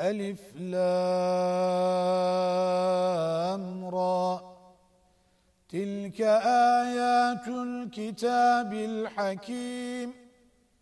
ألف لام را. تلك آيات الكتاب الحكيم.